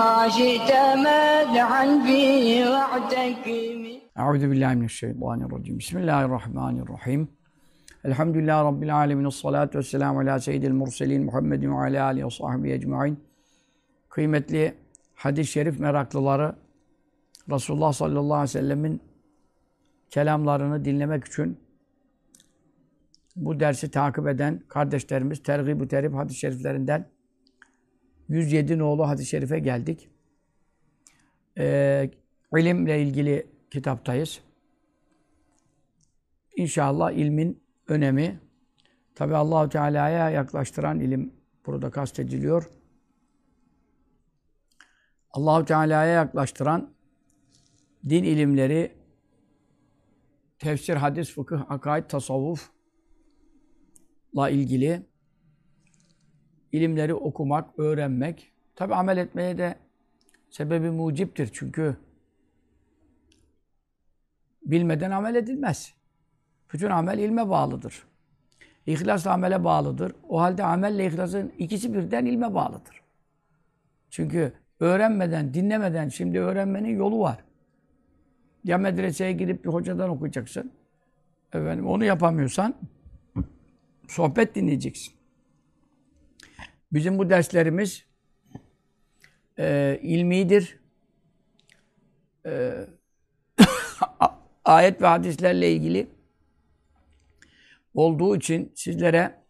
بما شئت مدحا فيه واعتكم Euzu billahi mineşşeytanirracim. Bismillahirrahmanirrahim. Elhamdülillahi rabbil alamin. Essalatu vesselamu ala seyyidil murselin Muhammedin ve ala alihi ve sahbihi ecmaîn. Kıymetli hadis-i şerif meraklıları Resulullah sallallahu aleyhi ve sellemin kelamlarını dinlemek için bu dersi takip eden kardeşlerimiz Tergib-ü Terib hadis-i şeriflerinden 107 nolu hadis-i şerife geldik. Ee, ilimle ilgili kitaptayız. İnşallah ilmin önemi tabi Allahu Teala'ya yaklaştıran ilim burada kastediliyor. Allahu Teala'ya yaklaştıran din ilimleri tefsir, hadis, fıkıh, akaid, tasavvufla ilgili ilimleri okumak, öğrenmek. Tabi amel etmeye de sebebi muciptir. Çünkü bilmeden amel edilmez. Bütün amel ilme bağlıdır. İhlas amele bağlıdır. O halde amelle ihlasın ikisi birden ilme bağlıdır. Çünkü öğrenmeden, dinlemeden şimdi öğrenmenin yolu var. Ya medreseye gidip bir hocadan okuyacaksın. Efendim, onu yapamıyorsan sohbet dinleyeceksin. Bizim bu derslerimiz e, ilmidir. E, ayet ve hadislerle ilgili olduğu için sizlere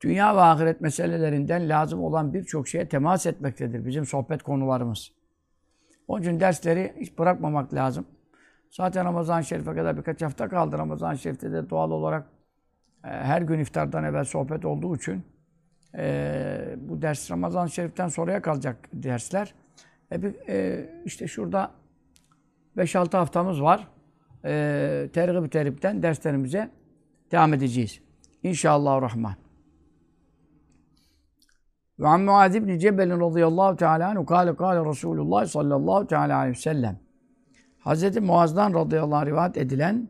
dünya ve ahiret meselelerinden lazım olan birçok şeye temas etmektedir bizim sohbet konularımız. Onun için dersleri hiç bırakmamak lazım. Zaten Ramazan-ı Şerif'e kadar birkaç hafta kaldı. Ramazan-ı Şerif'te de doğal olarak her gün iftardan evvel sohbet olduğu için e, bu ders Ramazan-ı Şerif'ten sonraya kalacak dersler. E, e, işte şurada 5-6 haftamız var. E, tergib teripten derslerimize devam edeceğiz. İnşallah Rahman. Ve an Muaz ibn Cebel radıyallahu teala anhu kâle kâle Resulullah sallallahu teala aleyhi ve sellem. Hazreti Muaz'dan radıyallahu anh rivayet edilen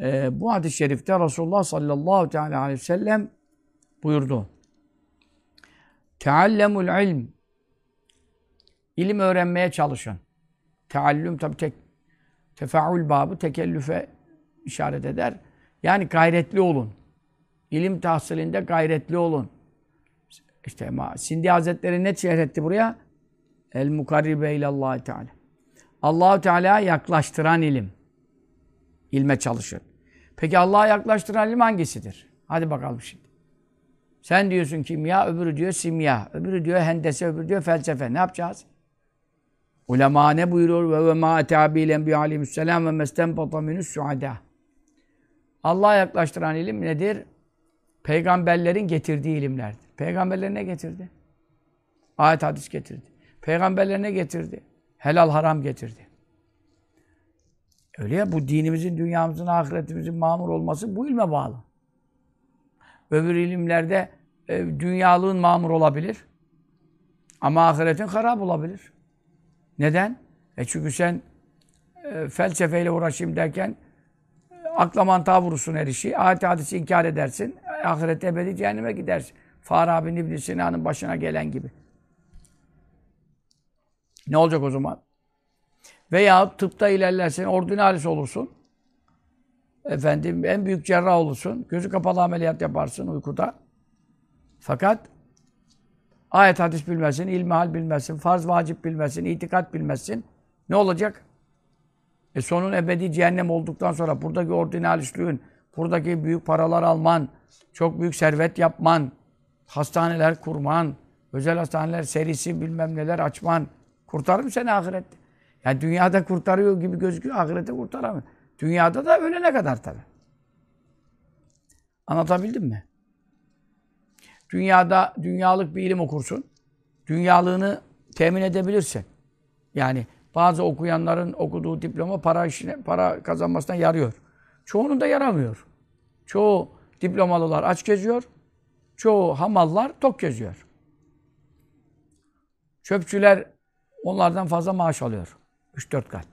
e, bu hadis-i şerifte Resulullah sallallahu teala aleyhi ve sellem buyurdu. Teallemul ilm. İlim öğrenmeye çalışın. Teallüm tabi tek tefaül babı tekellüfe işaret eder. Yani gayretli olun. İlim tahsilinde gayretli olun. İşte Sindi Hazretleri ne şerh etti buraya? El mukarribe ilallah Teala. Allahu Teala'ya yaklaştıran ilim. İlme çalışın. Peki Allah'a yaklaştıran ilim hangisidir? Hadi bakalım şimdi. Sen diyorsun kimya, öbürü diyor simya, öbürü diyor hendese, öbürü diyor felsefe. Ne yapacağız? Ulema ne buyuruyor? Ve ve ma etâbil enbiya aleyhisselam ve mestenbata minüs suada. Allah'a yaklaştıran ilim nedir? Peygamberlerin getirdiği ilimlerdir. Peygamberler ne getirdi? Ayet hadis getirdi. Peygamberler ne getirdi? Helal haram getirdi. Öyle ya bu dinimizin, dünyamızın, ahiretimizin mamur olması bu ilme bağlı. Öbür ilimlerde e, dünyalığın mamur olabilir. Ama ahiretin harap olabilir. Neden? E çünkü sen e, felsefeyle uğraşayım derken e, akla mantığa vurursun her işi. Ayet hadisi inkar edersin. Ahirette ebedi cehenneme gidersin. Farabi'nin İbn Sina'nın başına gelen gibi. Ne olacak o zaman? Veya tıpta ilerlersin, ordinalis olursun. Efendim en büyük cerrah olursun. Gözü kapalı ameliyat yaparsın uykuda. Fakat ayet hadis bilmezsin, ilmihal bilmezsin, farz vacip bilmezsin, itikat bilmezsin. Ne olacak? E sonun ebedi cehennem olduktan sonra buradaki ordinalistliğin, buradaki büyük paralar alman, çok büyük servet yapman, hastaneler kurman, özel hastaneler serisi bilmem neler açman kurtarır mı seni ahirette? Yani dünyada kurtarıyor gibi gözüküyor, ahirette kurtaramıyor. Dünyada da ölene kadar tabi. Anlatabildim mi? Dünyada dünyalık bir ilim okursun. Dünyalığını temin edebilirsin. Yani bazı okuyanların okuduğu diploma para işine, para kazanmasına yarıyor. Çoğunun da yaramıyor. Çoğu diplomalılar aç geziyor. Çoğu hamallar tok geziyor. Çöpçüler onlardan fazla maaş alıyor. 3-4 kat.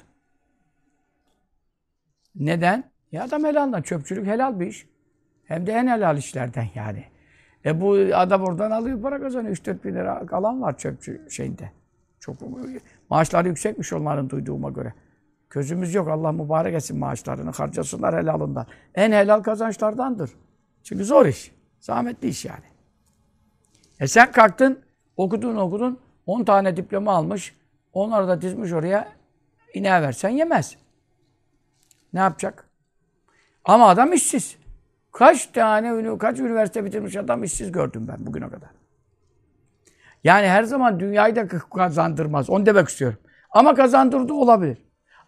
Neden? Ya adam helaldan. Çöpçülük helal bir iş. Hem de en helal işlerden yani. E bu adam oradan alıyor para kazanıyor. 3-4 bin lira alan var çöpçü şeyinde. Çok maaşları yüksekmiş onların duyduğuma göre. Gözümüz yok. Allah mübarek etsin maaşlarını. Harcasınlar helalından. En helal kazançlardandır. Çünkü zor iş. Zahmetli iş yani. E sen kalktın, okudun okudun. 10 tane diploma almış. Onları da dizmiş oraya. İneğe versen yemez. Ne yapacak? Ama adam işsiz. Kaç tane, kaç üniversite bitirmiş adam işsiz gördüm ben bugüne kadar. Yani her zaman dünyayı da kazandırmaz. Onu demek istiyorum. Ama kazandırdı olabilir.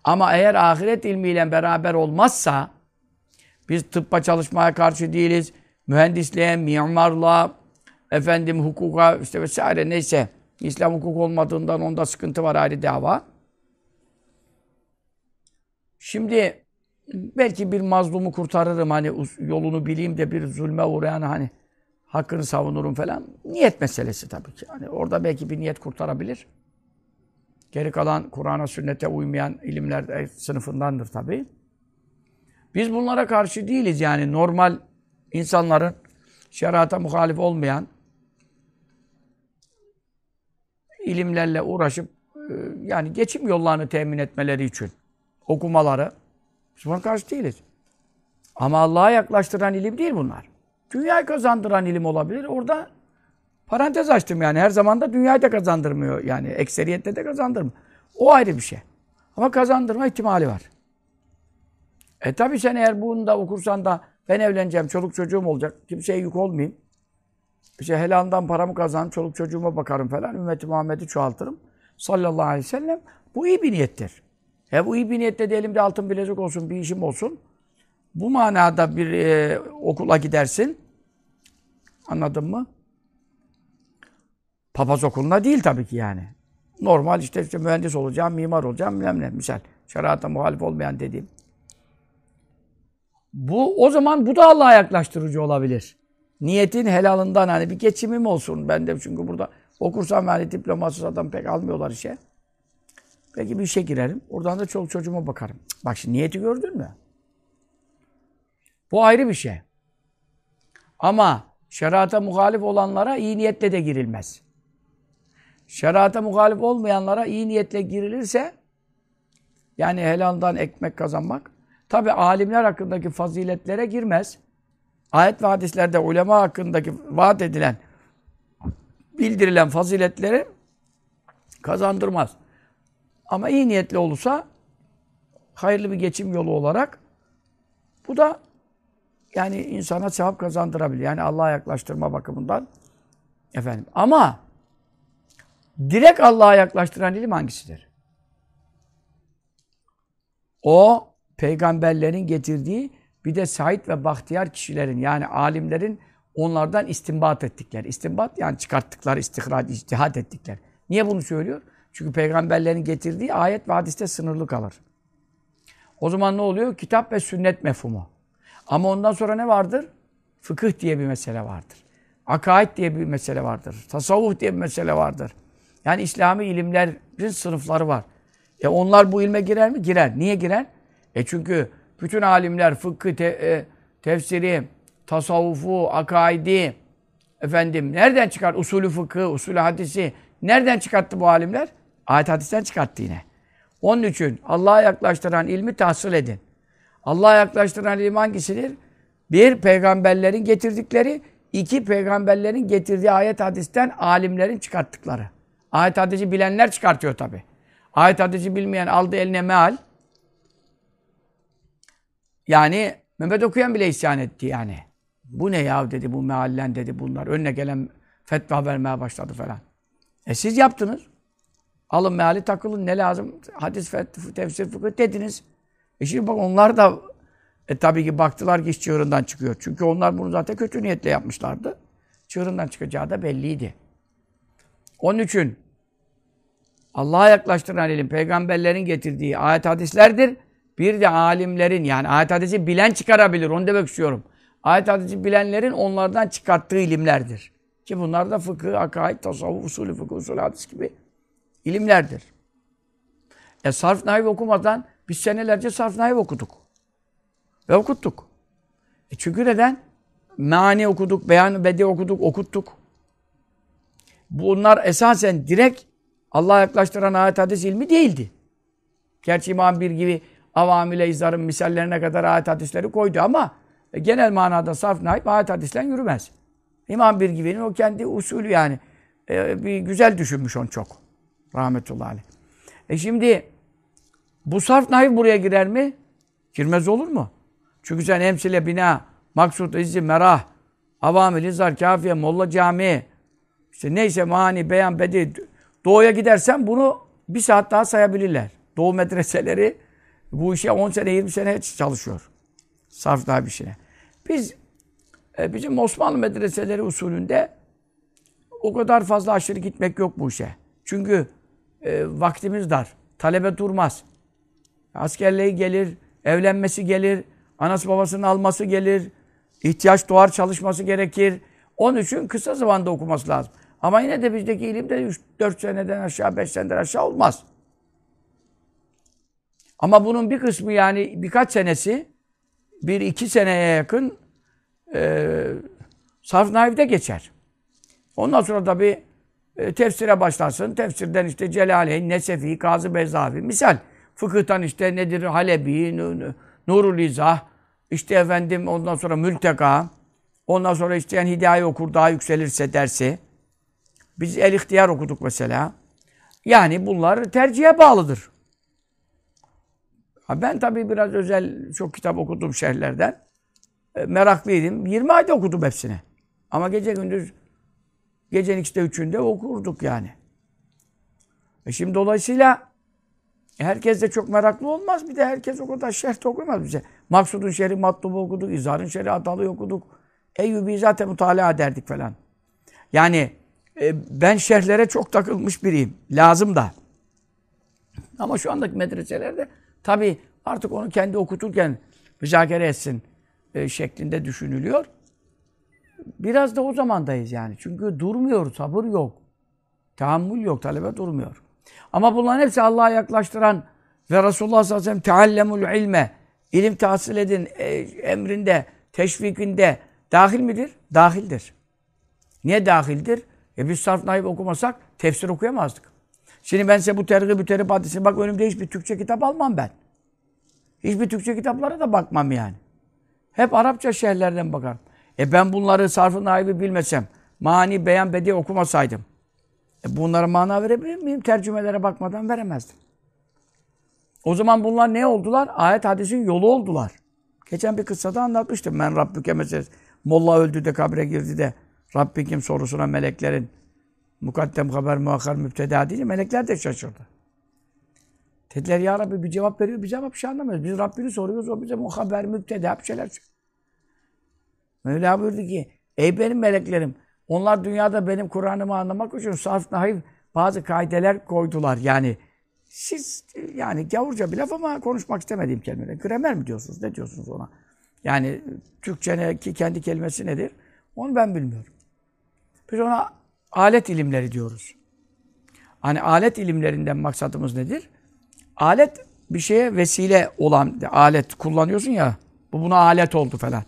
Ama eğer ahiret ilmiyle beraber olmazsa biz tıbba çalışmaya karşı değiliz. Mühendisliğe, mimarlığa, efendim hukuka işte vesaire neyse İslam hukuk olmadığından onda sıkıntı var ayrı dava. Şimdi belki bir mazlumu kurtarırım hani yolunu bileyim de bir zulme uğrayan hani hakkını savunurum falan. Niyet meselesi tabii ki. Hani orada belki bir niyet kurtarabilir. Geri kalan Kur'an'a, sünnete uymayan ilimler sınıfındandır tabii. Biz bunlara karşı değiliz yani normal insanların şerata muhalif olmayan ilimlerle uğraşıp e, yani geçim yollarını temin etmeleri için okumaları biz buna karşı değiliz. Ama Allah'a yaklaştıran ilim değil bunlar. Dünyayı kazandıran ilim olabilir. Orada parantez açtım yani. Her zaman da dünyayı da kazandırmıyor. Yani ekseriyette de kazandırmıyor. O ayrı bir şey. Ama kazandırma ihtimali var. E tabi sen eğer bunu da okursan da ben evleneceğim, çoluk çocuğum olacak, kimseye yük olmayayım. İşte helaldan paramı kazanırım, çoluk çocuğuma bakarım falan, ümmeti Muhammed'i çoğaltırım. Sallallahu aleyhi ve sellem. Bu iyi bir niyettir. E bu iyi bir niyette de elimde altın bilezik olsun, bir işim olsun. Bu manada bir e, okula gidersin. Anladın mı? Papaz okuluna değil tabii ki yani. Normal işte, işte mühendis olacağım, mimar olacağım, bilmem ne. Misal, şerata muhalif olmayan dediğim. Bu, o zaman bu da Allah'a yaklaştırıcı olabilir. Niyetin helalından hani bir geçimim olsun. Ben de çünkü burada okursam yani diplomasız adam pek almıyorlar işe. Belki bir işe girerim. Oradan da çoluk çocuğuma bakarım. Bak şimdi niyeti gördün mü? Bu ayrı bir şey. Ama şerata muhalif olanlara iyi niyetle de girilmez. Şerata muhalif olmayanlara iyi niyetle girilirse yani helaldan ekmek kazanmak tabi alimler hakkındaki faziletlere girmez. Ayet ve hadislerde ulema hakkındaki vaat edilen bildirilen faziletleri kazandırmaz. Ama iyi niyetli olursa hayırlı bir geçim yolu olarak bu da yani insana sevap kazandırabilir. Yani Allah'a yaklaştırma bakımından efendim. Ama direkt Allah'a yaklaştıran ilim hangisidir? O peygamberlerin getirdiği bir de Said ve Bahtiyar kişilerin yani alimlerin onlardan istinbat ettikleri. İstinbat yani çıkarttıkları, istihraç, ictihad ettikleri. Niye bunu söylüyor? Çünkü peygamberlerin getirdiği ayet ve hadiste sınırlı kalır. O zaman ne oluyor? Kitap ve sünnet mefhumu. Ama ondan sonra ne vardır? Fıkıh diye bir mesele vardır. Akaid diye bir mesele vardır. Tasavvuf diye bir mesele vardır. Yani İslami ilimlerin sınıfları var. E onlar bu ilme girer mi? Girer. Niye girer? E çünkü bütün alimler fıkhı, te, e, tefsiri, tasavvufu, akaidi, efendim nereden çıkar? Usulü fıkhı, usulü hadisi. Nereden çıkarttı bu alimler? Ayet hadisten çıkarttı yine. Onun için Allah'a yaklaştıran ilmi tahsil edin. Allah'a yaklaştıran ilim hangisidir? Bir, peygamberlerin getirdikleri. iki peygamberlerin getirdiği ayet hadisten alimlerin çıkarttıkları. Ayet hadisi bilenler çıkartıyor tabi. Ayet hadisi bilmeyen aldı eline meal. Yani Mehmet okuyan bile isyan etti yani. Bu ne ya dedi bu meallen dedi bunlar. Önüne gelen fetva vermeye başladı falan. E siz yaptınız. Alın meali takılın ne lazım? Hadis, tefsir, fıkıh dediniz. E şimdi bak onlar da e, tabii ki baktılar ki iş çığırından çıkıyor. Çünkü onlar bunu zaten kötü niyetle yapmışlardı. çığırından çıkacağı da belliydi. Onun için Allah'a yaklaştıran ilim peygamberlerin getirdiği ayet hadislerdir. Bir de alimlerin yani ayet hadisi bilen çıkarabilir. Onu demek istiyorum. Ayet hadisi bilenlerin onlardan çıkarttığı ilimlerdir. Ki bunlar da fıkıh, akaid, tasavvuf, usulü fıkıh, usulü hadis gibi ilimlerdir. E sarf nahiv okumadan biz senelerce sarf nahiv okuduk. Ve okuttuk. E çünkü neden? Mani okuduk, beyan bedi okuduk, okuttuk. Bunlar esasen direkt Allah'a yaklaştıran ayet hadis ilmi değildi. Gerçi İmam Bir gibi avamile izarın misallerine kadar ayet hadisleri koydu ama e, genel manada sarf naip ayet hadisle yürümez. İmam Bir gibi'nin o kendi usulü yani. E, bir güzel düşünmüş on çok. Rahmetullahi aleyh. E şimdi bu sarf naif buraya girer mi? Girmez olur mu? Çünkü sen emsile bina, maksut, izzi, merah, avamil, izar, kafiye, molla cami, işte neyse mani, beyan, bedi, doğuya gidersen bunu bir saat daha sayabilirler. Doğu medreseleri bu işe 10 sene, 20 sene çalışıyor. Sarf daha bir şeye. Biz e, bizim Osmanlı medreseleri usulünde o kadar fazla aşırı gitmek yok bu işe. Çünkü e, vaktimiz dar. Talebe durmaz. Askerliği gelir, evlenmesi gelir, anası babasının alması gelir, ihtiyaç doğar çalışması gerekir. Onun için kısa zamanda okuması lazım. Ama yine de bizdeki ilim de 3-4 seneden aşağı, 5 seneden aşağı olmaz. Ama bunun bir kısmı yani birkaç senesi, bir iki seneye yakın e, sarf naivde geçer. Ondan sonra tabi e, tefsire başlarsın. Tefsirden işte Celaleyn, Nesefi, Kazı Bezavi. Misal fıkıhtan işte nedir Halebi, Nurul İzah, işte efendim ondan sonra Mülteka, ondan sonra isteyen Hidaye okur daha yükselirse dersi. Biz El İhtiyar okuduk mesela. Yani bunlar tercihe bağlıdır. Ben tabii biraz özel çok kitap okudum şehirlerden. E, meraklıydım. 20 ayda okudum hepsini. Ama gece gündüz gecenin ikide üçünde okurduk yani. E şimdi dolayısıyla herkes de çok meraklı olmaz. Bir de herkes o kadar şerh okuyamaz bize. Maksudun şerhi matlubu okuduk. İzhar'ın şerhi atalı okuduk. Eyyubi zaten mutala ederdik falan. Yani e, ben şerhlere çok takılmış biriyim. Lazım da. Ama şu andaki medreselerde tabii artık onu kendi okuturken müzakere etsin e, şeklinde düşünülüyor. Biraz da o zamandayız yani. Çünkü durmuyor, sabır yok. Tahammül yok, talebe durmuyor. Ama bunların hepsi Allah'a yaklaştıran ve Resulullah sallallahu aleyhi ve sellem teallemul ilme, ilim tahsil edin e, emrinde, teşvikinde dahil midir? Dahildir. Niye dahildir? E biz sarf naib okumasak tefsir okuyamazdık. Şimdi ben size bu tergib-ü terib hadisini bak önümde hiçbir Türkçe kitap almam ben. Hiçbir Türkçe kitaplara da bakmam yani. Hep Arapça şehirlerden bakarım. E ben bunları sarfı naibi bilmesem, mani, beyan, bedi okumasaydım, e bunlara mana verebilir miyim? Tercümelere bakmadan veremezdim. O zaman bunlar ne oldular? Ayet hadisin yolu oldular. Geçen bir kıssada anlatmıştım. Ben Rabbüke meselesi. Molla öldü de kabre girdi de Rabbin kim sorusuna meleklerin mukaddem haber muakkar müpteda değil. Melekler de şaşırdı. Dediler ya Rabbi bir cevap veriyor, bir cevap bir şey anlamıyoruz. Biz Rabbini soruyoruz, o bize muhaber müpteda bir şeyler söylüyor. Mevla buyurdu ki, ey benim meleklerim, onlar dünyada benim Kur'an'ımı anlamak için sarf nahiv bazı kaideler koydular. Yani siz yani gavurca bir laf ama konuşmak istemediğim kelimeler. Gramer mi diyorsunuz? Ne diyorsunuz ona? Yani Türkçe'deki kendi kelimesi nedir? Onu ben bilmiyorum. Biz ona alet ilimleri diyoruz. Hani alet ilimlerinden maksadımız nedir? Alet bir şeye vesile olan alet kullanıyorsun ya. Bu buna alet oldu falan.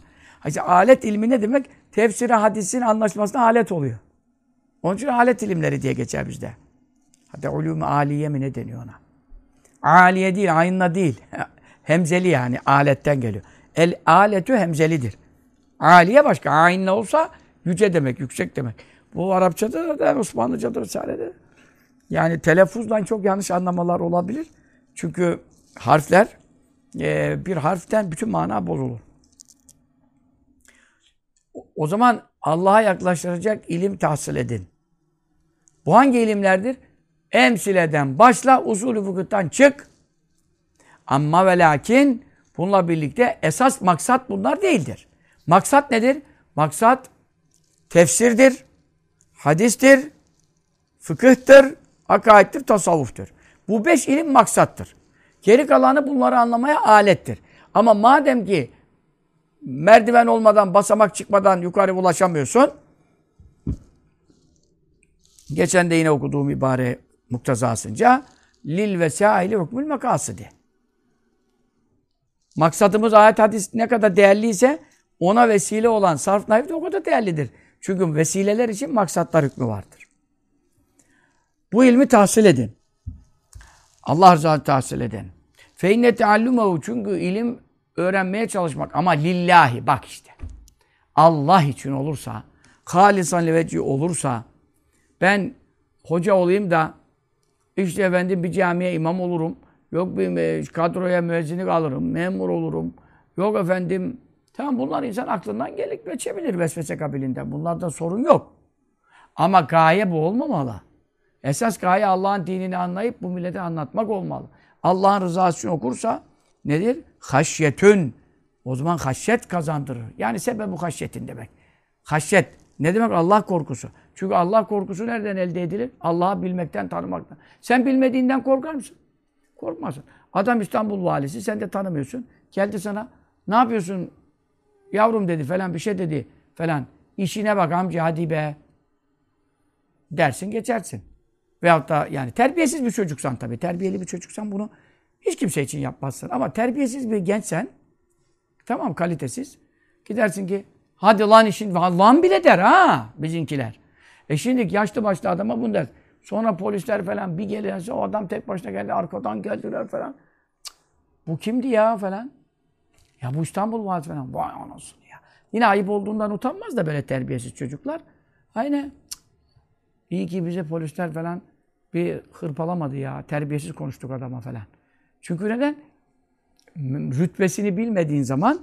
İşte alet ilmi ne demek? Tefsire, hadisin anlaşmasına alet oluyor. Onun için alet ilimleri diye geçer bizde. Hatta ulûm aliye mi ne deniyor ona? Aliye değil, ayınla değil. Hemzeli yani aletten geliyor. El aletü hemzelidir. Aliye başka. Ayinle olsa yüce demek, yüksek demek. Bu Arapçada da Osmanlıca'da vesairede. Yani telaffuzdan çok yanlış anlamalar olabilir. Çünkü harfler e, bir harften bütün mana bozulur. O zaman Allah'a yaklaştıracak ilim tahsil edin. Bu hangi ilimlerdir? Emsileden başla, usulü fıkıhtan çık. Amma ve lakin bununla birlikte esas maksat bunlar değildir. Maksat nedir? Maksat tefsirdir, hadistir, fıkıhtır, akaittir, tasavvuftur. Bu beş ilim maksattır. Geri kalanı bunları anlamaya alettir. Ama madem ki merdiven olmadan, basamak çıkmadan yukarı ulaşamıyorsun, geçen de yine okuduğum ibare muktezasınca, lil vesaili hukmül makasidi. Maksadımız ayet hadis ne kadar değerliyse ona vesile olan sarf naif de o kadar değerlidir. Çünkü vesileler için maksatlar hükmü vardır. Bu ilmi tahsil edin. Allah rızası tahsil edin. Fe inne teallumehu çünkü ilim öğrenmeye çalışmak ama lillahi bak işte. Allah için olursa, halisan leveci olursa ben hoca olayım da işte efendim bir camiye imam olurum. Yok bir kadroya müezzinlik alırım, memur olurum. Yok efendim tamam bunlar insan aklından gelip geçebilir vesvese kabilinden. Bunlarda sorun yok. Ama gaye bu olmamalı. Esas gaye Allah'ın dinini anlayıp bu millete anlatmak olmalı. Allah'ın rızası için okursa nedir? Haşyetün. O zaman haşyet kazandırır. Yani sebebi haşyetin demek. Haşyet. Ne demek? Allah korkusu. Çünkü Allah korkusu nereden elde edilir? Allah'ı bilmekten, tanımaktan. Sen bilmediğinden korkar mısın? Korkmazsın. Adam İstanbul valisi, sen de tanımıyorsun. Geldi sana, ne yapıyorsun yavrum dedi falan bir şey dedi falan. İşine bak amca hadi be. Dersin geçersin. Veyahut da yani terbiyesiz bir çocuksan tabii. Terbiyeli bir çocuksan bunu hiç kimse için yapmazsın. Ama terbiyesiz bir gençsen tamam kalitesiz. Gidersin ki hadi lan işin lan bile der ha bizimkiler. E şimdi yaşlı başlı adama bunu der. Sonra polisler falan bir gelirse o adam tek başına geldi arkadan geldiler falan. Cık, bu kimdi ya falan. Ya bu İstanbul valisi falan. Vay anasını ya. Yine ayıp olduğundan utanmaz da böyle terbiyesiz çocuklar. Aynı. İyi ki bize polisler falan bir hırpalamadı ya. Terbiyesiz konuştuk adama falan. Çünkü neden? Rütbesini bilmediğin zaman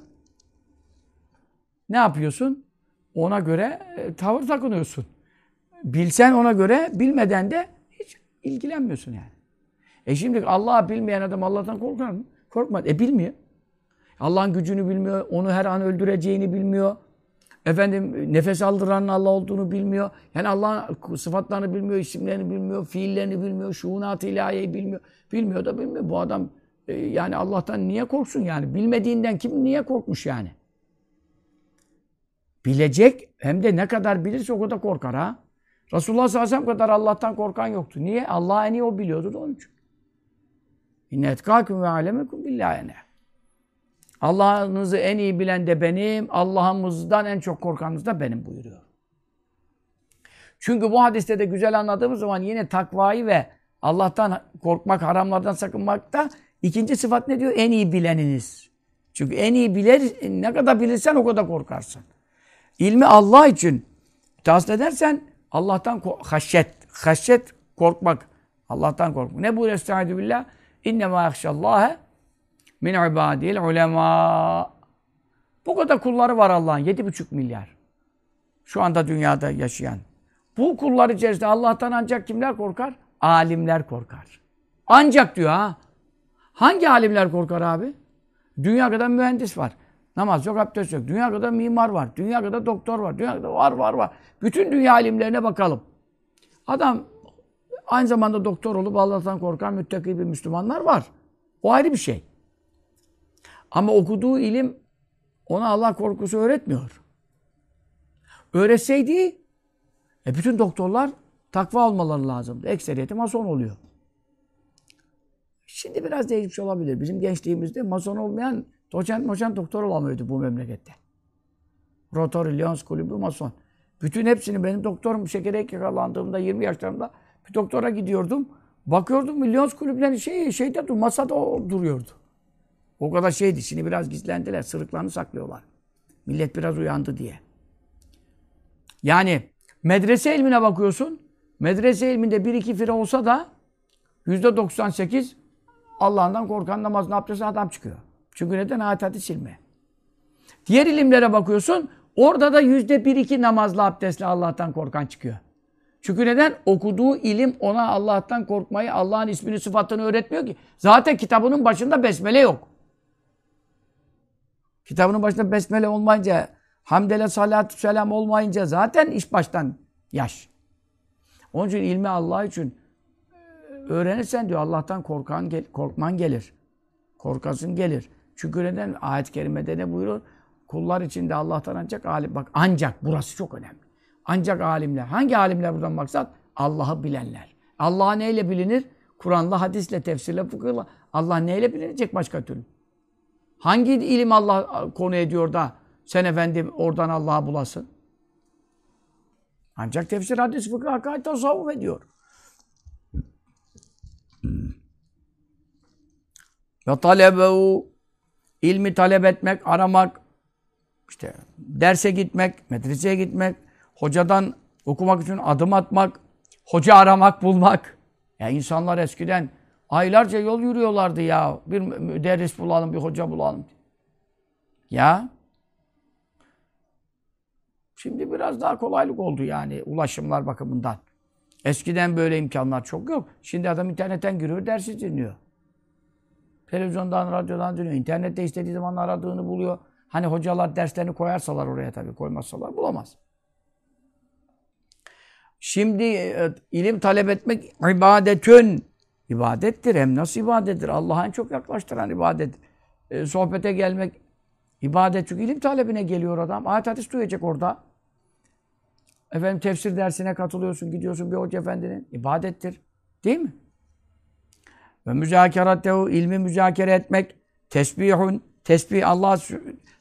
ne yapıyorsun? Ona göre e, tavır takınıyorsun. Bilsen ona göre, bilmeden de hiç ilgilenmiyorsun yani. E şimdi Allah'ı bilmeyen adam Allah'tan korkar mı? Korkmaz. E bilmiyor. Allah'ın gücünü bilmiyor, onu her an öldüreceğini bilmiyor. Efendim nefes aldıranın Allah olduğunu bilmiyor. Yani Allah'ın sıfatlarını bilmiyor, isimlerini bilmiyor, fiillerini bilmiyor, şuunat-ı ilahiyeyi bilmiyor. Bilmiyor da bilmiyor. Bu adam e, yani Allah'tan niye korksun yani? Bilmediğinden kim niye korkmuş yani? Bilecek hem de ne kadar bilirse o kadar korkar ha. Resulullah sallallahu aleyhi ve sellem kadar Allah'tan korkan yoktu. Niye? Allah en iyi o biliyordu da onun için. İnne etkâküm ve alemekum billahi Allah'ınızı en iyi bilen de benim, Allah'ımızdan en çok korkanınız da benim buyuruyor. Çünkü bu hadiste de güzel anladığımız zaman yine takvayı ve Allah'tan korkmak, haramlardan sakınmak da ikinci sıfat ne diyor? En iyi bileniniz. Çünkü en iyi bilir, ne kadar bilirsen o kadar korkarsın. İlmi Allah için tahsil edersen Allah'tan haşyet, haşyet korkmak. Allah'tan korkmak. Ne bu Estaizu billah? İnnemâ yakşallâhe min ibadil ulema. Bu kadar kulları var Allah'ın. Yedi buçuk milyar. Şu anda dünyada yaşayan. Bu kullar içerisinde Allah'tan ancak kimler korkar? Alimler korkar. Ancak diyor ha. Hangi alimler korkar abi? Dünya kadar mühendis var. Namaz yok, abdest yok. Dünya kadar mimar var. Dünya kadar doktor var. Dünya kadar var, var, var. Bütün dünya alimlerine bakalım. Adam aynı zamanda doktor olup Allah'tan korkan müttaki bir Müslümanlar var. O ayrı bir şey. Ama okuduğu ilim ona Allah korkusu öğretmiyor. Öğretseydi e bütün doktorlar takva olmaları lazımdı. Ekseriyeti mason oluyor. Şimdi biraz değişmiş olabilir. Bizim gençliğimizde mason olmayan doçent moçent doktor olamıyordu bu memlekette. Rotary Lions Kulübü mason. Bütün hepsini benim doktorum şekere yakalandığımda 20 yaşlarımda bir doktora gidiyordum. Bakıyordum Lions Kulüpleri şey, şeyde dur, masada duruyordu. O kadar şeydi. Şimdi biraz gizlendiler. Sırıklarını saklıyorlar. Millet biraz uyandı diye. Yani medrese ilmine bakıyorsun. Medrese ilminde bir iki fire olsa da yüzde 98 Allah'ından korkan namazını abdesti adam çıkıyor. Çünkü neden? Ayet hadis ilmi. Diğer ilimlere bakıyorsun. Orada da yüzde bir iki namazlı abdestli Allah'tan korkan çıkıyor. Çünkü neden? Okuduğu ilim ona Allah'tan korkmayı, Allah'ın ismini, sıfatını öğretmiyor ki. Zaten kitabının başında besmele yok. Kitabının başında besmele olmayınca Hamdele salatü selam olmayınca zaten iş baştan yaş. Onun için ilmi Allah için öğrenirsen diyor Allah'tan korkan korkman gelir. Korkasın gelir. Çünkü neden? Ayet-i kerimede ne buyuruyor? Kullar içinde Allah'tan ancak alim. Bak ancak burası çok önemli. Ancak alimler. Hangi alimler buradan maksat? Allah'ı bilenler. Allah neyle bilinir? Kur'an'la, hadisle, tefsirle, fıkıhla. Allah neyle bilinecek başka türlü? Hangi ilim Allah konu ediyor da sen efendim oradan Allah'a bulasın? Ancak tefsir, hadis, fıkıh, hakaret, tasavvuf ediyor. Ve talebehu ilmi talep etmek, aramak, işte derse gitmek, medreseye gitmek, hocadan okumak için adım atmak, hoca aramak, bulmak. Ya insanlar eskiden aylarca yol yürüyorlardı ya. Bir müderris bulalım, bir hoca bulalım. Ya. Şimdi biraz daha kolaylık oldu yani ulaşımlar bakımından. Eskiden böyle imkanlar çok yok. Şimdi adam internetten giriyor, dersi dinliyor. Televizyondan, radyodan dinliyor. İnternette istediği zaman aradığını buluyor. Hani hocalar derslerini koyarsalar oraya tabii koymazsalar bulamaz. Şimdi e, ilim talep etmek ibadetün. İbadettir. Hem nasıl ibadettir? Allah'a en çok yaklaştıran ibadet. E, sohbete gelmek ibadet. Çünkü ilim talebine geliyor adam. Ayet hadis duyacak orada. Efendim tefsir dersine katılıyorsun, gidiyorsun bir hoca efendinin. ibadettir. Değil mi? Ve müzakerattehu ilmi müzakere etmek tesbihun tesbih Allah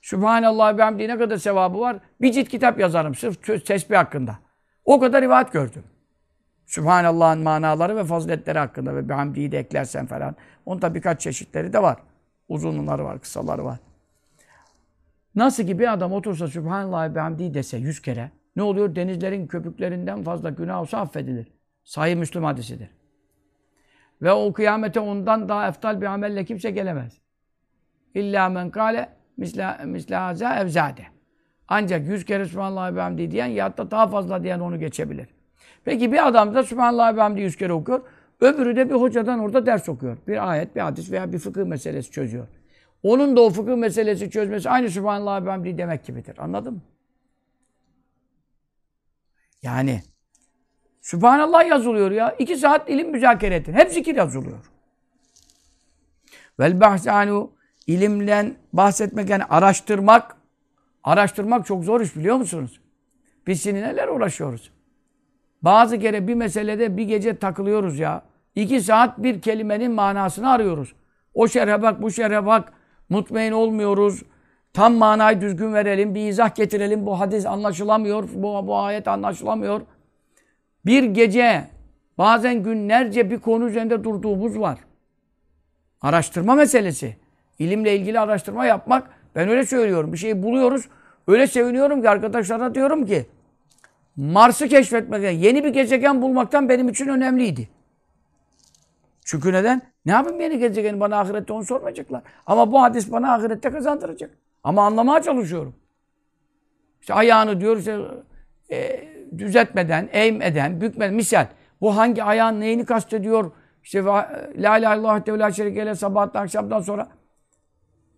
Sübhanallah ve hamdi ne kadar sevabı var? Bir cilt kitap yazarım sırf tesbih hakkında. O kadar rivayet gördüm. Sübhanallah'ın manaları ve faziletleri hakkında ve bihamdiyi de eklersen falan. Onun da birkaç çeşitleri de var. Uzunları var, kısaları var. Nasıl ki bir adam otursa Sübhanallah ve bihamdiyi dese yüz kere ne oluyor? Denizlerin köpüklerinden fazla günah olsa affedilir. Sahih Müslüm hadisidir. Ve o kıyamete ondan daha eftal bir amelle kimse gelemez. İlla men kâle misla evzade. Ancak yüz kere Sübhanallah ve hamdi diyen ya da daha fazla diyen onu geçebilir. Peki bir adam da Sübhanallah ve hamdi yüz kere okuyor. Öbürü de bir hocadan orada ders okuyor. Bir ayet, bir hadis veya bir fıkıh meselesi çözüyor. Onun da o fıkıh meselesi çözmesi aynı Sübhanallah ve hamdi demek gibidir. Anladın mı? Yani Sübhanallah yazılıyor ya. İki saat ilim müzakere ettin. Hep zikir yazılıyor. Vel bahsanu ilimden bahsetmek yani araştırmak. Araştırmak çok zor iş biliyor musunuz? Biz şimdi neler uğraşıyoruz? Bazı kere bir meselede bir gece takılıyoruz ya. İki saat bir kelimenin manasını arıyoruz. O şerhe bak, bu şerhe bak. Mutmain olmuyoruz. Tam manayı düzgün verelim, bir izah getirelim. Bu hadis anlaşılamıyor, bu, bu ayet anlaşılamıyor. Bir gece, bazen günlerce bir konu üzerinde durduğumuz var. Araştırma meselesi. İlimle ilgili araştırma yapmak, ben öyle söylüyorum. Bir şeyi buluyoruz, öyle seviniyorum ki arkadaşlara diyorum ki, Mars'ı keşfetmek, yeni bir gezegen bulmaktan benim için önemliydi. Çünkü neden? Ne yapayım yeni gezegeni bana ahirette onu sormayacaklar. Ama bu hadis bana ahirette kazandıracak. Ama anlamaya çalışıyorum. İşte ayağını diyor işte e, düzeltmeden, eğmeden, bükmeden. Misal bu hangi ayağın neyini kastediyor? İşte la ilahe illallah ve la şerike sabahtan akşamdan sonra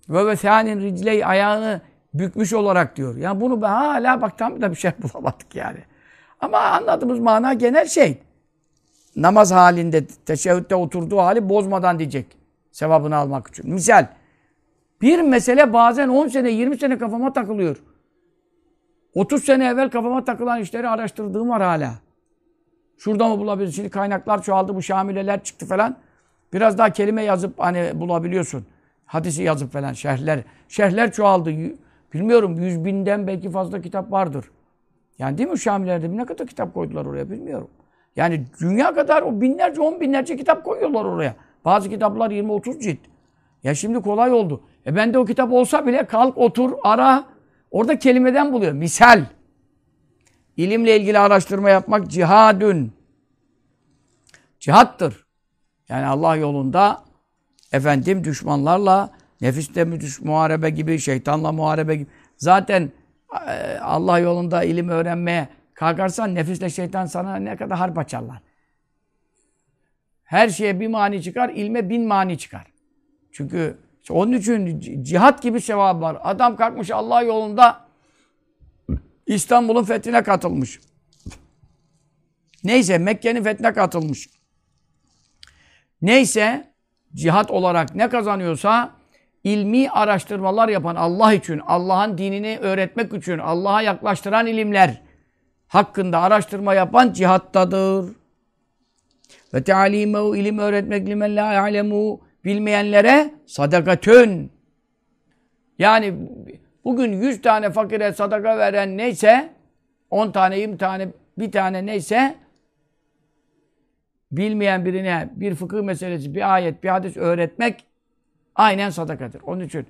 ve ve sehanin ayağını bükmüş olarak diyor. Yani bunu ben hala bak tam da bir şey bulamadık yani. Ama anladığımız mana genel şey. Namaz halinde, teşehhütte oturduğu hali bozmadan diyecek. Sevabını almak için. Misal, bir mesele bazen 10 sene, 20 sene kafama takılıyor. 30 sene evvel kafama takılan işleri araştırdığım var hala. Şurada mı bulabilirsin? Şimdi kaynaklar çoğaldı, bu şamileler çıktı falan. Biraz daha kelime yazıp hani bulabiliyorsun. Hadisi yazıp falan şerhler. Şerhler çoğaldı. Bilmiyorum yüz binden belki fazla kitap vardır. Yani değil mi Şamilerde ne kadar kitap koydular oraya bilmiyorum. Yani dünya kadar o binlerce, on binlerce kitap koyuyorlar oraya. Bazı kitaplar 20-30 cilt. Ya şimdi kolay oldu. E bende o kitap olsa bile kalk otur ara. Orada kelimeden buluyor. Misal. İlimle ilgili araştırma yapmak cihadün. Cihattır. Yani Allah yolunda efendim düşmanlarla nefiste muharebe gibi, şeytanla muharebe gibi. Zaten e, Allah yolunda ilim öğrenmeye kalkarsan nefisle şeytan sana ne kadar harp açarlar. Her şeye bir mani çıkar, ilme bin mani çıkar. Çünkü onun için cihat gibi sevap var. Adam kalkmış Allah yolunda İstanbul'un fethine katılmış. Neyse Mekke'nin fethine katılmış. Neyse cihat olarak ne kazanıyorsa ilmi araştırmalar yapan Allah için, Allah'ın dinini öğretmek için, Allah'a yaklaştıran ilimler hakkında araştırma yapan cihattadır. Ve tealimehu ilim öğretmek limen la ya'lemu bilmeyenlere sadakatün. Yani bugün 100 tane fakire sadaka veren neyse 10 tane, 20 tane, bir tane neyse bilmeyen birine bir fıkıh meselesi, bir ayet, bir hadis öğretmek aynen sadakadır. Onun için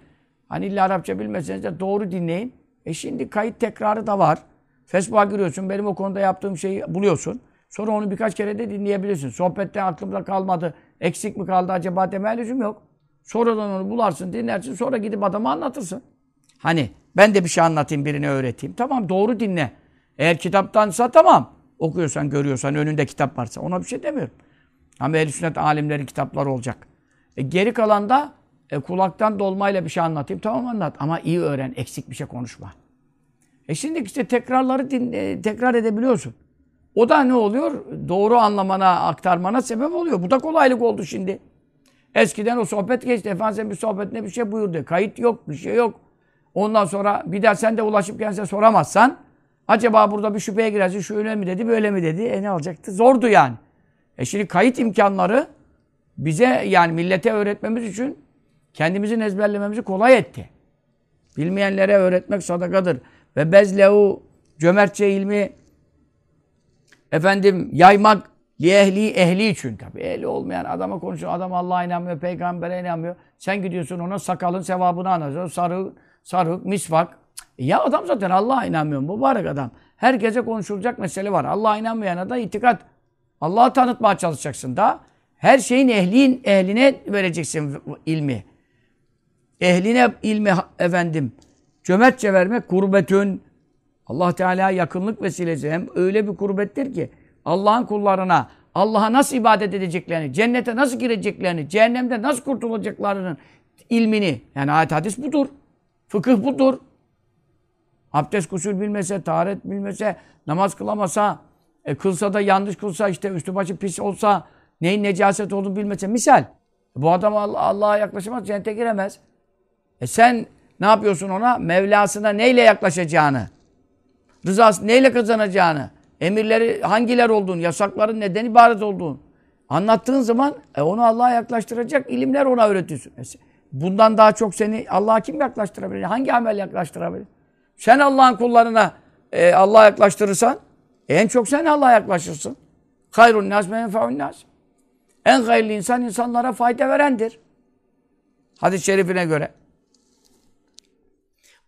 hani illa Arapça bilmeseniz de doğru dinleyin. E şimdi kayıt tekrarı da var. Facebook'a giriyorsun, benim o konuda yaptığım şeyi buluyorsun. Sonra onu birkaç kere de dinleyebilirsin. Sohbette aklımda kalmadı, eksik mi kaldı acaba demeye lüzum yok. Sonradan onu bularsın, dinlersin, sonra gidip adama anlatırsın. Hani ben de bir şey anlatayım, birine öğreteyim. Tamam doğru dinle. Eğer kitaptansa tamam. Okuyorsan, görüyorsan, önünde kitap varsa ona bir şey demiyorum. Ama ehl sünnet alimlerin kitapları olacak. E, geri kalan da e, kulaktan dolmayla bir şey anlatayım. Tamam anlat ama iyi öğren, eksik bir şey konuşma. E şimdi işte tekrarları din, e, tekrar edebiliyorsun. O da ne oluyor? Doğru anlamana, aktarmana sebep oluyor. Bu da kolaylık oldu şimdi. Eskiden o sohbet geçti. Efendimiz bir sohbetine bir şey buyurdu. Kayıt yok, bir şey yok. Ondan sonra bir daha sen de ulaşıp kendisine soramazsan acaba burada bir şüpheye girersin. Şu öyle mi dedi, böyle mi dedi. E ne olacaktı? Zordu yani. E şimdi kayıt imkanları bize yani millete öğretmemiz için kendimizin ezberlememizi kolay etti. Bilmeyenlere öğretmek sadakadır. Ve bezlehu cömertçe ilmi efendim yaymak li ehli ehli için tabi. Ehli olmayan adama konuşuyor. Adam Allah'a inanmıyor, peygambere inanmıyor. Sen gidiyorsun ona sakalın sevabını anlatıyorsun. Sarı, sarık, misvak. E ya adam zaten Allah'a inanmıyor. Mübarek adam. Herkese konuşulacak mesele var. Allah'a inanmayana da itikat. Allah'ı tanıtmaya çalışacaksın da. Her şeyin ehlin, ehline vereceksin ilmi. Ehline ilmi efendim cömertçe vermek kurbetün. Allah Teala yakınlık vesilesi. Hem öyle bir kurbettir ki Allah'ın kullarına Allah'a nasıl ibadet edeceklerini, cennete nasıl gireceklerini, cehennemde nasıl kurtulacaklarının ilmini. Yani ayet hadis budur. Fıkıh budur. Abdest kusul bilmese, taharet bilmese, namaz kılamasa, e, kılsa da yanlış kılsa, işte üstü başı pis olsa, neyin necaset olduğunu bilmese. Misal, bu adam Allah'a yaklaşamaz, cennete giremez. E sen ne yapıyorsun ona? Mevlasına neyle yaklaşacağını, rızası neyle kazanacağını, emirleri hangiler olduğunu, yasakların neden ibaret olduğunu anlattığın zaman e, onu Allah'a yaklaştıracak ilimler ona öğretiyorsun. E, bundan daha çok seni Allah'a kim yaklaştırabilir? Hangi amel yaklaştırabilir? Sen Allah'ın kullarına e, Allah'a yaklaştırırsan en çok sen Allah'a yaklaşırsın. Hayrun nas menfe'un nas. En hayırlı insan insanlara fayda verendir. Hadis-i şerifine göre.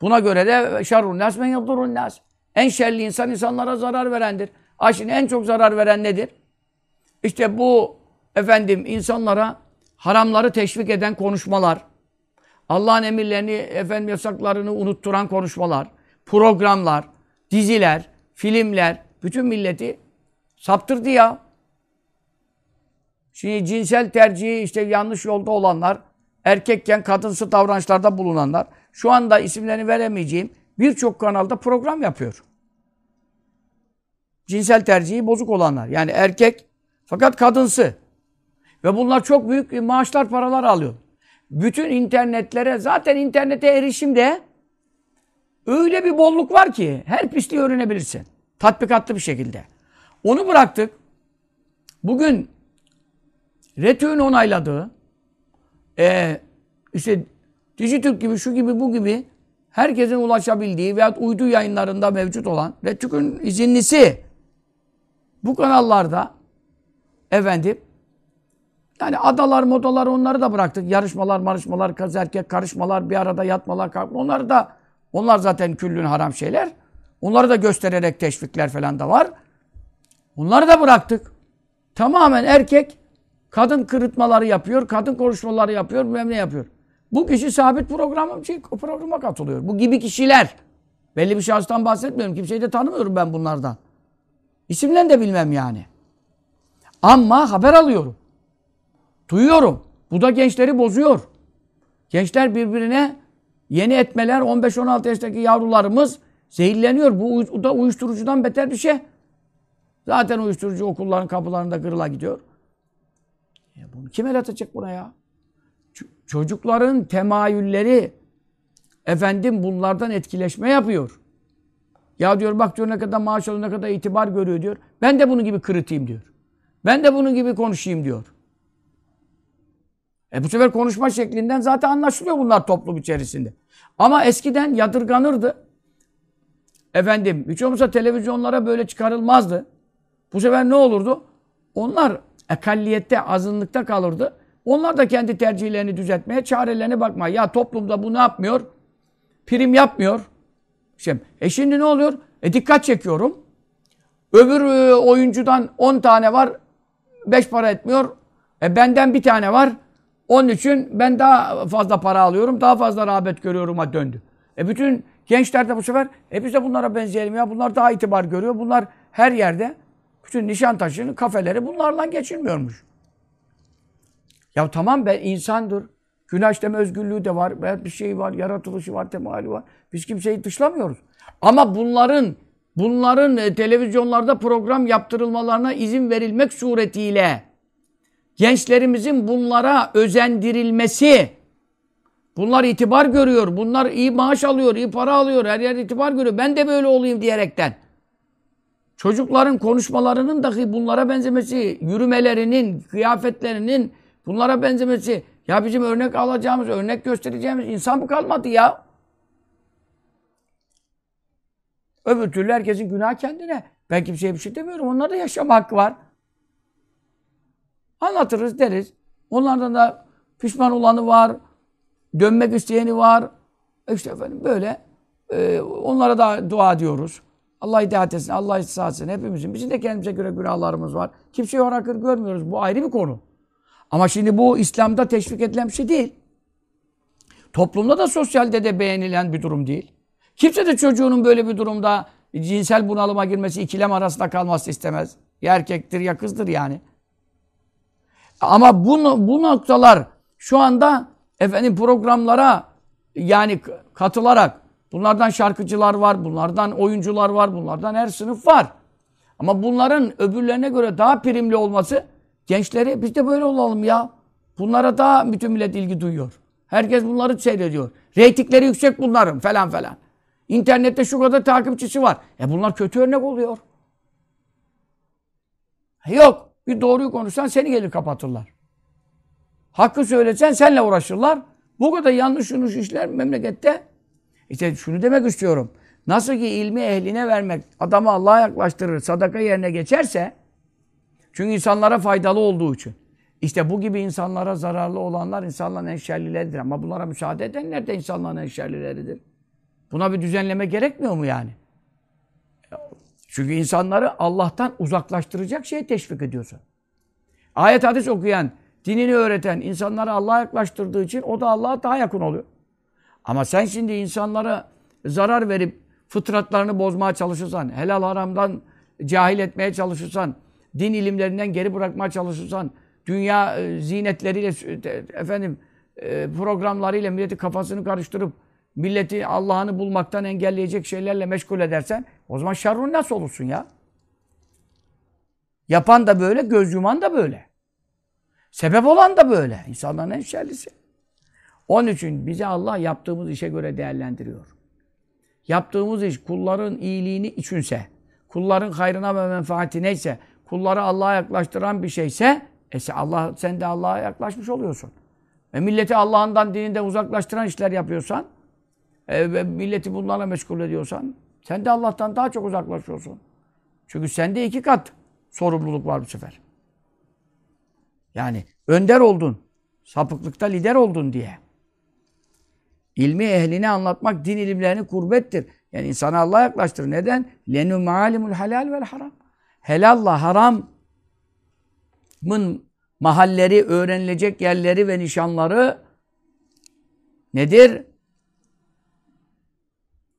Buna göre de şerrun nas men yadurun nas. En şerli insan insanlara zarar verendir. Aşın en çok zarar veren nedir? İşte bu efendim insanlara haramları teşvik eden konuşmalar, Allah'ın emirlerini, efendim yasaklarını unutturan konuşmalar, programlar, diziler, filmler bütün milleti saptırdı ya. Şimdi cinsel tercihi işte yanlış yolda olanlar, erkekken kadınsı davranışlarda bulunanlar, şu anda isimlerini veremeyeceğim birçok kanalda program yapıyor. Cinsel tercihi bozuk olanlar. Yani erkek fakat kadınsı. Ve bunlar çok büyük maaşlar, paralar alıyor. Bütün internetlere, zaten internete erişimde öyle bir bolluk var ki her pisliği öğrenebilirsin. Tatbikatlı bir şekilde. Onu bıraktık. Bugün RETÜ'nün onayladığı e, işte Dijitürk gibi, şu gibi, bu gibi herkesin ulaşabildiği veyahut uydu yayınlarında mevcut olan RETÜK'ün izinlisi bu kanallarda efendim yani adalar, modalar onları da bıraktık. Yarışmalar, marışmalar, kız erkek karışmalar, bir arada yatmalar, kalkmalar. Onları da onlar zaten küllün haram şeyler. Onları da göstererek teşvikler falan da var. Onları da bıraktık. Tamamen erkek kadın kırıtmaları yapıyor, kadın konuşmaları yapıyor, bilmem yapıyor. Bu kişi sabit programı, şey, programa katılıyor. Bu gibi kişiler. Belli bir şahıstan bahsetmiyorum. Kimseyi de tanımıyorum ben bunlardan. İsimlerini de bilmem yani. Ama haber alıyorum. Duyuyorum. Bu da gençleri bozuyor. Gençler birbirine yeni etmeler 15-16 yaşındaki yavrularımız Zehirleniyor. Bu da uyuşturucudan beter bir şey. Zaten uyuşturucu okulların kapılarında kırıla gidiyor. Ya bunu kim el atacak buna ya? Çocukların temayülleri efendim bunlardan etkileşme yapıyor. Ya diyor bak diyor ne kadar maaş alıyor, ne kadar itibar görüyor diyor. Ben de bunun gibi kırıtayım diyor. Ben de bunun gibi konuşayım diyor. E bu sefer konuşma şeklinden zaten anlaşılıyor bunlar toplum içerisinde. Ama eskiden yadırganırdı. Efendim hiç olmazsa televizyonlara böyle çıkarılmazdı. Bu sefer ne olurdu? Onlar ekalliyette, azınlıkta kalırdı. Onlar da kendi tercihlerini düzeltmeye, çarelerine bakmaya. Ya toplumda bu ne yapmıyor? Prim yapmıyor. İşte, e şimdi ne oluyor? E dikkat çekiyorum. Öbür e, oyuncudan 10 tane var. 5 para etmiyor. E benden bir tane var. Onun için ben daha fazla para alıyorum. Daha fazla rağbet görüyorum'a döndü. E bütün gençler de bu sefer e biz de bunlara benzeyelim ya. Bunlar daha itibar görüyor. Bunlar her yerde bütün Nişantaşı'nın kafeleri bunlarla geçilmiyormuş. Ya tamam ben insandır. Günah işleme özgürlüğü de var. Bir şey var. Yaratılışı var. Temali var. Biz kimseyi dışlamıyoruz. Ama bunların bunların e, televizyonlarda program yaptırılmalarına izin verilmek suretiyle gençlerimizin bunlara özendirilmesi bunlar itibar görüyor. Bunlar iyi maaş alıyor, iyi para alıyor. Her yer itibar görüyor. Ben de böyle olayım diyerekten. Çocukların konuşmalarının dahi bunlara benzemesi, yürümelerinin, kıyafetlerinin bunlara benzemesi. Ya bizim örnek alacağımız, örnek göstereceğimiz insan mı kalmadı ya? Öbür türlü herkesin günah kendine. Ben kimseye bir şey demiyorum. Onlarda yaşama hakkı var. Anlatırız deriz. Onlardan da pişman olanı var. Dönmek isteyeni var. İşte efendim böyle. e, onlara da dua diyoruz. Allah hidayet etsin, Allah ıslah etsin hepimizin. Bizim de kendimize göre günahlarımız var. Kimseyi harakır görmüyoruz. Bu ayrı bir konu. Ama şimdi bu İslam'da teşvik edilen bir şey değil. Toplumda da sosyalde de beğenilen bir durum değil. Kimse de çocuğunun böyle bir durumda cinsel bunalıma girmesi, ikilem arasında kalması istemez. Ya erkektir ya kızdır yani. Ama bu, bu noktalar şu anda efendim programlara yani katılarak bunlardan şarkıcılar var, bunlardan oyuncular var, bunlardan her sınıf var. Ama bunların öbürlerine göre daha primli olması gençleri biz de böyle olalım ya. Bunlara daha bütün millet ilgi duyuyor. Herkes bunları seyrediyor. Reytingleri yüksek bunların falan falan. İnternette şu kadar takipçisi var. E bunlar kötü örnek oluyor. Yok. Bir doğruyu konuşsan seni gelir kapatırlar. Hakkı söylesen senle uğraşırlar. Bu kadar yanlış yanlış işler memlekette. İşte şunu demek istiyorum. Nasıl ki ilmi ehline vermek adamı Allah'a yaklaştırır, sadaka yerine geçerse çünkü insanlara faydalı olduğu için. İşte bu gibi insanlara zararlı olanlar insanların en şerlileridir. Ama bunlara müsaade edenler de insanların en şerlileridir. Buna bir düzenleme gerekmiyor mu yani? Çünkü insanları Allah'tan uzaklaştıracak şeye teşvik ediyorsun. Ayet hadis okuyan, dinini öğreten, insanları Allah'a yaklaştırdığı için o da Allah'a daha yakın oluyor. Ama sen şimdi insanlara zarar verip fıtratlarını bozmaya çalışırsan, helal haramdan cahil etmeye çalışırsan, din ilimlerinden geri bırakmaya çalışırsan, dünya e, zinetleriyle, efendim e, programlarıyla milleti kafasını karıştırıp milleti Allah'ını bulmaktan engelleyecek şeylerle meşgul edersen o zaman şerrun nasıl olursun ya? Yapan da böyle, göz yuman da böyle. Sebep olan da böyle. İnsanların en şerlisi. Onun için bizi Allah yaptığımız işe göre değerlendiriyor. Yaptığımız iş kulların iyiliğini içinse, kulların hayrına ve menfaati ise, kulları Allah'a yaklaştıran bir şeyse, ese Allah sen de Allah'a yaklaşmış oluyorsun. Ve milleti Allah'ından dininden uzaklaştıran işler yapıyorsan, e, ve milleti bunlarla meşgul ediyorsan, sen de Allah'tan daha çok uzaklaşıyorsun. Çünkü sende iki kat sorumluluk var bu sefer. Yani önder oldun, sapıklıkta lider oldun diye. İlmi ehline anlatmak din ilimlerini kurbettir. Yani insanı Allah'a yaklaştırır. Neden? Lenü maalimul halal vel haram. Helalla haramın mahalleri, öğrenilecek yerleri ve nişanları nedir?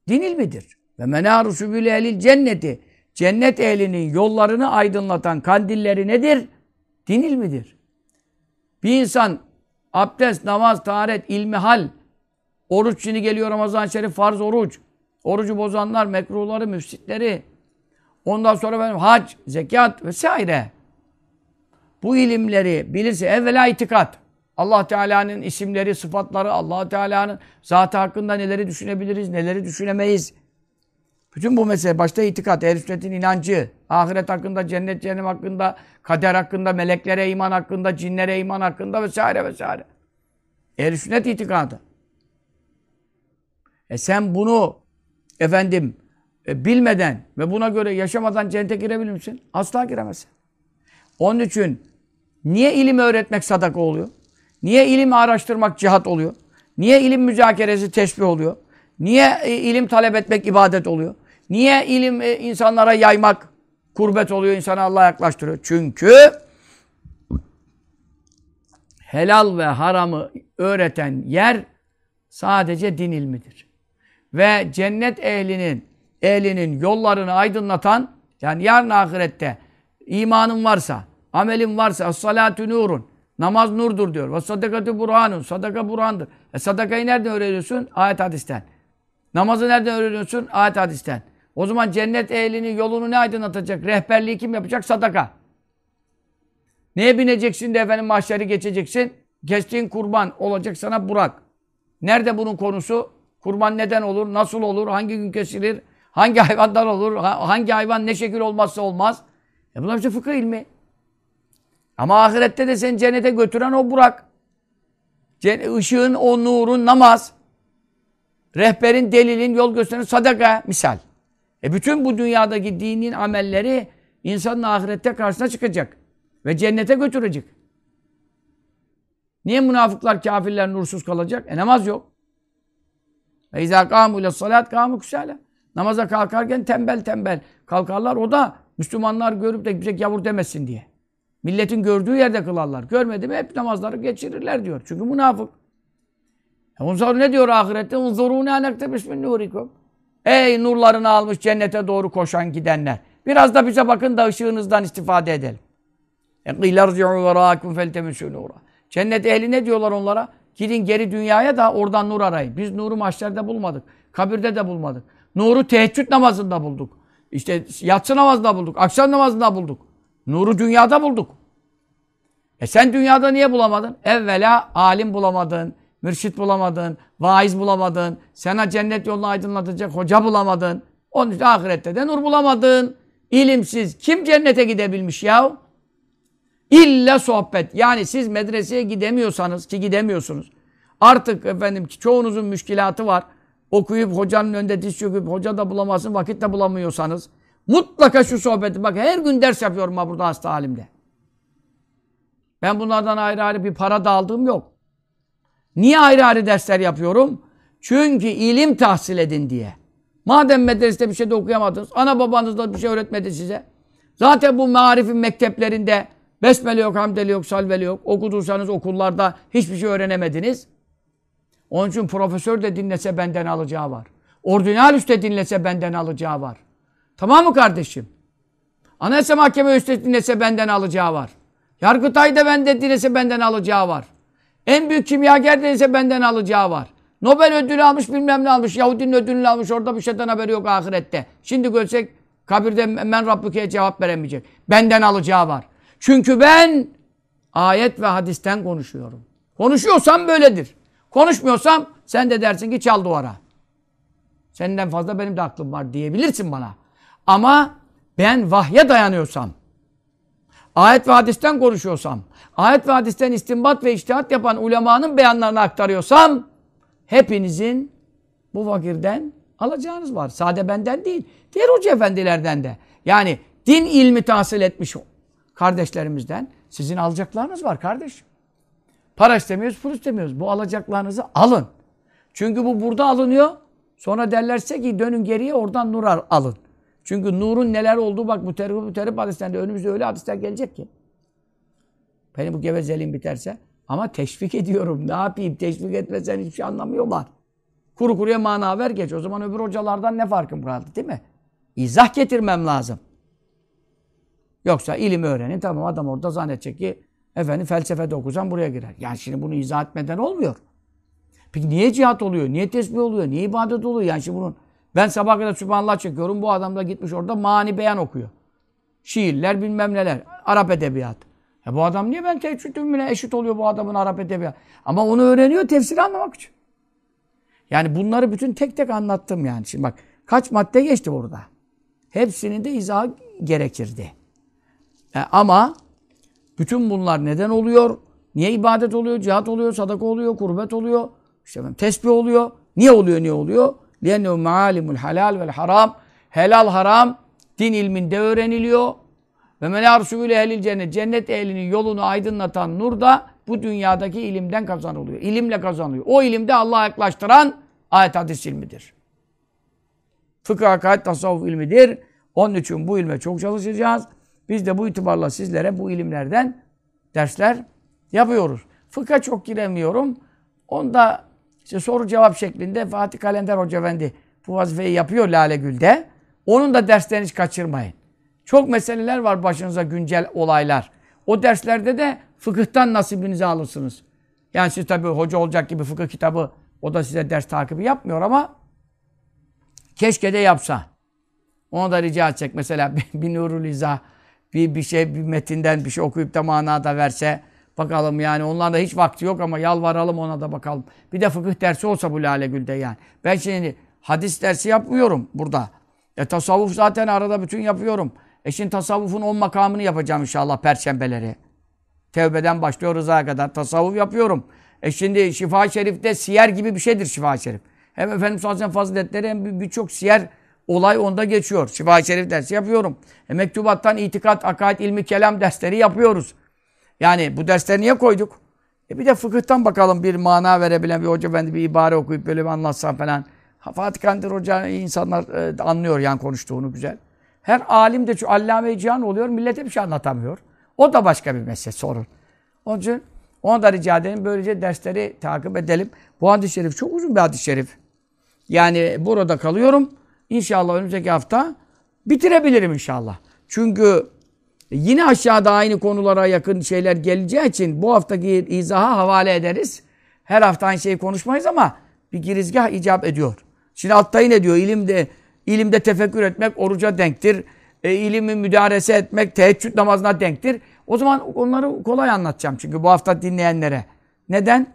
Din ilmidir. Ve menâru sübülü ehlil cenneti. Cennet ehlinin yollarını aydınlatan kandilleri nedir? Din ilmidir. Bir insan abdest, namaz, taharet, ilmihal, oruç şimdi geliyor Ramazan-ı Şerif, farz oruç. Orucu bozanlar, mekruhları, müfsitleri. Ondan sonra benim hac, zekat vesaire. Bu ilimleri bilirse evvela itikat. Allah Teala'nın isimleri, sıfatları, Allah Teala'nın zatı hakkında neleri düşünebiliriz, neleri düşünemeyiz. Bütün bu mesele başta itikat, ehl sünnetin inancı, ahiret hakkında, cennet cehennem hakkında, kader hakkında, meleklere iman hakkında, cinlere iman hakkında vesaire vesaire. ehl sünnet itikadı. E sen bunu efendim e, bilmeden ve buna göre yaşamadan cennete girebilir misin? Asla giremezsin. Onun için niye ilim öğretmek sadaka oluyor? Niye ilim araştırmak cihat oluyor? Niye ilim müzakeresi tesbih oluyor? Niye e, ilim talep etmek ibadet oluyor? Niye ilim e, insanlara yaymak kurbet oluyor, insanı Allah'a yaklaştırıyor? Çünkü helal ve haramı öğreten yer sadece din ilmidir. Ve cennet ehlinin ehlinin yollarını aydınlatan yani yarın ahirette imanın varsa, amelin varsa salatu nurun namaz nurdur diyor. Ve sadakatu burhanun sadaka burhandır. E sadakayı nereden öğreniyorsun? Ayet hadisten. Namazı nereden öğreniyorsun? Ayet hadisten. O zaman cennet ehlinin yolunu ne aydınlatacak? Rehberliği kim yapacak? Sadaka. Neye bineceksin de efendim mahşeri geçeceksin? Kestiğin kurban olacak sana Burak. Nerede bunun konusu? Kurban neden olur? Nasıl olur? Hangi gün kesilir? Hangi hayvandan olur? Hangi hayvan ne şekil olmazsa olmaz? E bunlar işte fıkıh ilmi. Ama ahirette de seni cennete götüren o Burak. Işığın, o nurun namaz. Rehberin, delilin, yol gösteren sadaka misal. E bütün bu dünyadaki dinin amelleri insanın ahirette karşısına çıkacak. Ve cennete götürecek. Niye münafıklar, kafirler nursuz kalacak? E namaz yok. Ve izâ kâmû ile salât kâmû kusâle. Namaza kalkarken tembel tembel kalkarlar. O da Müslümanlar görüp de bize yavur demesin diye. Milletin gördüğü yerde kılarlar. Görmedi mi hep namazları geçirirler diyor. Çünkü münafık. E, Unzor ne diyor ahirette? Unzorûne enektebiş min nurikum. Ey nurlarını almış cennete doğru koşan gidenler. Biraz da bize bakın da ışığınızdan istifade edelim. E, Cennet ehli ne diyorlar onlara? Gidin geri dünyaya da oradan nur arayın. Biz nuru mahşerde bulmadık. Kabirde de bulmadık. Nuru teheccüd namazında bulduk. İşte yatsı namazında bulduk. Akşam namazında bulduk. Nuru dünyada bulduk. E sen dünyada niye bulamadın? Evvela alim bulamadın, mürşit bulamadın, vaiz bulamadın, sana cennet yolunu aydınlatacak hoca bulamadın. Onun için ahirette de nur bulamadın. İlimsiz kim cennete gidebilmiş ya? İlla sohbet. Yani siz medreseye gidemiyorsanız ki gidemiyorsunuz. Artık efendim ki çoğunuzun müşkilatı var. Okuyup hocanın önünde diz çöküp hoca da bulamazsın, vakit de bulamıyorsanız mutlaka şu sohbeti bak her gün ders yapıyorum ha burada hasta halimde. Ben bunlardan ayrı ayrı bir para da aldığım yok. Niye ayrı ayrı dersler yapıyorum? Çünkü ilim tahsil edin diye. Madem medresede bir şey de okuyamadınız, ana babanız da bir şey öğretmedi size. Zaten bu marifin mekteplerinde besmele yok, hamdeli yok, salveli yok. Okuduysanız okullarda hiçbir şey öğrenemediniz. Onun için profesör de dinlese benden alacağı var. Ordinalüs de dinlese benden alacağı var. Tamam mı kardeşim? Anayasa Mahkeme Üstü dinlese benden alacağı var. Yargıtay da benden dinlese benden alacağı var. En büyük kimyager dinlese benden alacağı var. Nobel ödülü almış bilmem ne almış. Yahudinin ödülünü almış. Orada bir şeyden haberi yok ahirette. Şimdi görsek kabirde men Rabbüke'ye cevap veremeyecek. Benden alacağı var. Çünkü ben ayet ve hadisten konuşuyorum. Konuşuyorsam böyledir. Konuşmuyorsam sen de dersin ki çal duvara. Senden fazla benim de aklım var diyebilirsin bana. Ama ben vahye dayanıyorsam, ayet ve hadisten konuşuyorsam, ayet ve hadisten istinbat ve iştihat yapan ulemanın beyanlarını aktarıyorsam, hepinizin bu fakirden alacağınız var. Sade benden değil, diğer hoca efendilerden de. Yani din ilmi tahsil etmiş kardeşlerimizden sizin alacaklarınız var kardeşim. Para istemiyoruz, pul istemiyoruz. Bu alacaklarınızı alın. Çünkü bu burada alınıyor. Sonra derlerse ki dönün geriye oradan nur alın. Çünkü nurun neler olduğu bak bu terip, bu terip hadislerinde önümüzde öyle hadisler gelecek ki. Benim bu gevezeliğim biterse. Ama teşvik ediyorum. Ne yapayım? Teşvik etmesen hiçbir şey anlamıyorlar. Kuru kuruya mana ver geç. O zaman öbür hocalardan ne farkım kaldı değil mi? İzah getirmem lazım. Yoksa ilim öğrenin. Tamam adam orada zannedecek ki efendim felsefe de okusam buraya girer. Yani şimdi bunu izah etmeden olmuyor. Peki niye cihat oluyor? Niye tesbih oluyor? Niye ibadet oluyor? Yani şimdi bunun Ben sabah kadar Sübhanallah çekiyorum. Bu adam da gitmiş orada mani beyan okuyor. Şiirler bilmem neler. Arap edebiyatı. Ya bu adam niye ben teheccüd ümmüne eşit oluyor bu adamın Arap edebiyatı? Ama onu öğreniyor tefsiri anlamak için. Yani bunları bütün tek tek anlattım yani. Şimdi bak kaç madde geçti burada. Hepsinin de izahı gerekirdi. E, ama bütün bunlar neden oluyor? Niye ibadet oluyor? Cihat oluyor, sadaka oluyor, kurbet oluyor. İşte efendim, tesbih oluyor. Niye oluyor, niye oluyor? لِيَنَّهُ مَعَالِمُ الْحَلَالِ وَالْحَرَامِ Helal, haram din ilminde öğreniliyor. Ve men arsûle ehlil cennet. Cennet ehlinin yolunu aydınlatan nur da bu dünyadaki ilimden kazanılıyor. İlimle kazanılıyor. O ilimde Allah'a yaklaştıran ayet hadis ilmidir. Fıkıh, hakaret, tasavvuf ilmidir. Onun için bu ilme çok çalışacağız. Biz de bu itibarla sizlere bu ilimlerden dersler yapıyoruz. Fıkha çok giremiyorum. Onda işte soru cevap şeklinde Fatih Kalender Hoca Efendi bu vazifeyi yapıyor Lale Gül'de. Onun da derslerini hiç kaçırmayın. Çok meseleler var başınıza güncel olaylar. O derslerde de fıkıhtan nasibinizi alırsınız. Yani siz tabii hoca olacak gibi fıkıh kitabı o da size ders takibi yapmıyor ama keşke de yapsa. Ona da rica edecek. Mesela bir, bir Nurul İzah, bir, bir şey, bir metinden bir şey okuyup da manada verse bakalım yani. Onlarda hiç vakti yok ama yalvaralım ona da bakalım. Bir de fıkıh dersi olsa bu Lale Gül'de yani. Ben şimdi hadis dersi yapmıyorum burada. E tasavvuf zaten arada bütün yapıyorum. E şimdi tasavvufun on makamını yapacağım inşallah perşembeleri. Tevbeden başlıyor rızaya kadar tasavvuf yapıyorum. E şimdi Şifa-i Şerif'te siyer gibi bir şeydir Şifa-i Şerif. Hem Efendimiz Aleyhisselam faziletleri hem birçok siyer olay onda geçiyor. Şifa-i Şerif dersi yapıyorum. E mektubattan itikat, akaid, ilmi, kelam dersleri yapıyoruz. Yani bu dersleri niye koyduk? E bir de fıkıhtan bakalım bir mana verebilen bir hoca efendi bir ibare okuyup böyle bir anlatsa falan. Fatih Kandir Hoca insanlar e, anlıyor yani konuştuğunu güzel. Her alim de şu allame-i cihan oluyor, millete bir şey anlatamıyor. O da başka bir mesele, sorun. Onun için ona da rica edelim, böylece dersleri takip edelim. Bu hadis-i şerif çok uzun bir hadis-i şerif. Yani burada kalıyorum. İnşallah önümüzdeki hafta bitirebilirim inşallah. Çünkü yine aşağıda aynı konulara yakın şeyler geleceği için bu haftaki izaha havale ederiz. Her hafta aynı şeyi konuşmayız ama bir girizgah icap ediyor. Şimdi altta yine diyor ilimde ilimde tefekkür etmek oruca denktir. E, ilimi müdarese etmek teheccüd namazına denktir. O zaman onları kolay anlatacağım çünkü bu hafta dinleyenlere. Neden?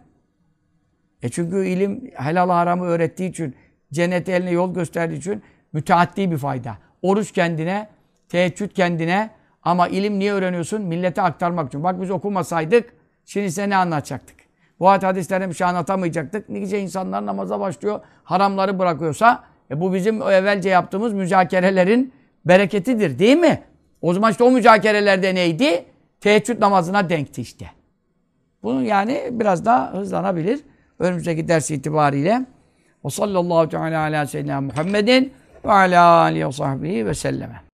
E çünkü ilim helal haramı öğrettiği için, cennet eline yol gösterdiği için müteaddi bir fayda. Oruç kendine, teheccüd kendine ama ilim niye öğreniyorsun? Millete aktarmak için. Bak biz okumasaydık şimdi size ne anlatacaktık? Bu ayet hadislerden bir şey anlatamayacaktık. Nice insanlar namaza başlıyor, haramları bırakıyorsa e bu bizim evvelce yaptığımız müzakerelerin bereketidir değil mi? O zaman işte o müzakerelerde neydi? Teheccüd namazına denkti işte. Bunu yani biraz daha hızlanabilir. Önümüzdeki ders itibariyle. Ve sallallahu teala ala seyyidina Muhammedin ve ala alihi ve sahbihi ve selleme.